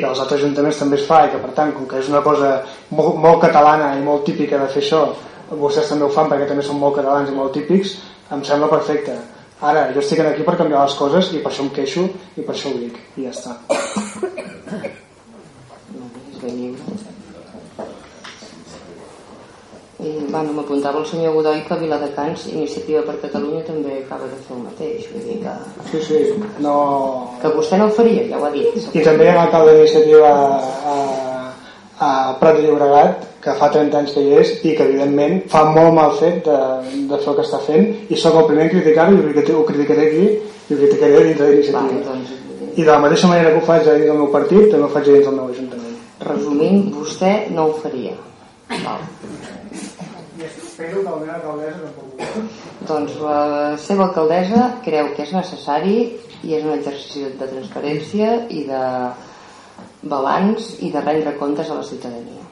que als altres ajuntaments també es fa i que per tant, com que és una cosa molt, molt catalana i molt típica de fer això vostès també ho fan perquè també són molt catalans i molt típics em sembla perfecte. Ara jo estic aquí per canviar les coses i per això em queixo i per això ho dic i ja està. I bueno, m'apuntava el senyor Godoy que a Viladecans Iniciativa per Catalunya també acaba de fer el mateix vull dir que, sí, sí, no... que vostè no ho faria, ja ho ha dit. I també hi ha l'alcalde d'iniciativa a, a Prat de Llobregat que fa 30 anys que hi és i que evidentment fa molt mal fet de, de fer el que està fent i sóc el primer en criticar-ho i ho criticaré aquí i ho criticaré dintre d'iniciativa. Doncs, i de la mateixa manera que ho faig dins del meu partit també ho faig dins del meu ajuntament. Resumint, vostè no ho faria. Val. Que la meva alcaldessa tampoc Doncs la seva alcaldessa creu que és necessari i és un exercici de transparència i de balanç i de rendre comptes a la ciutadania.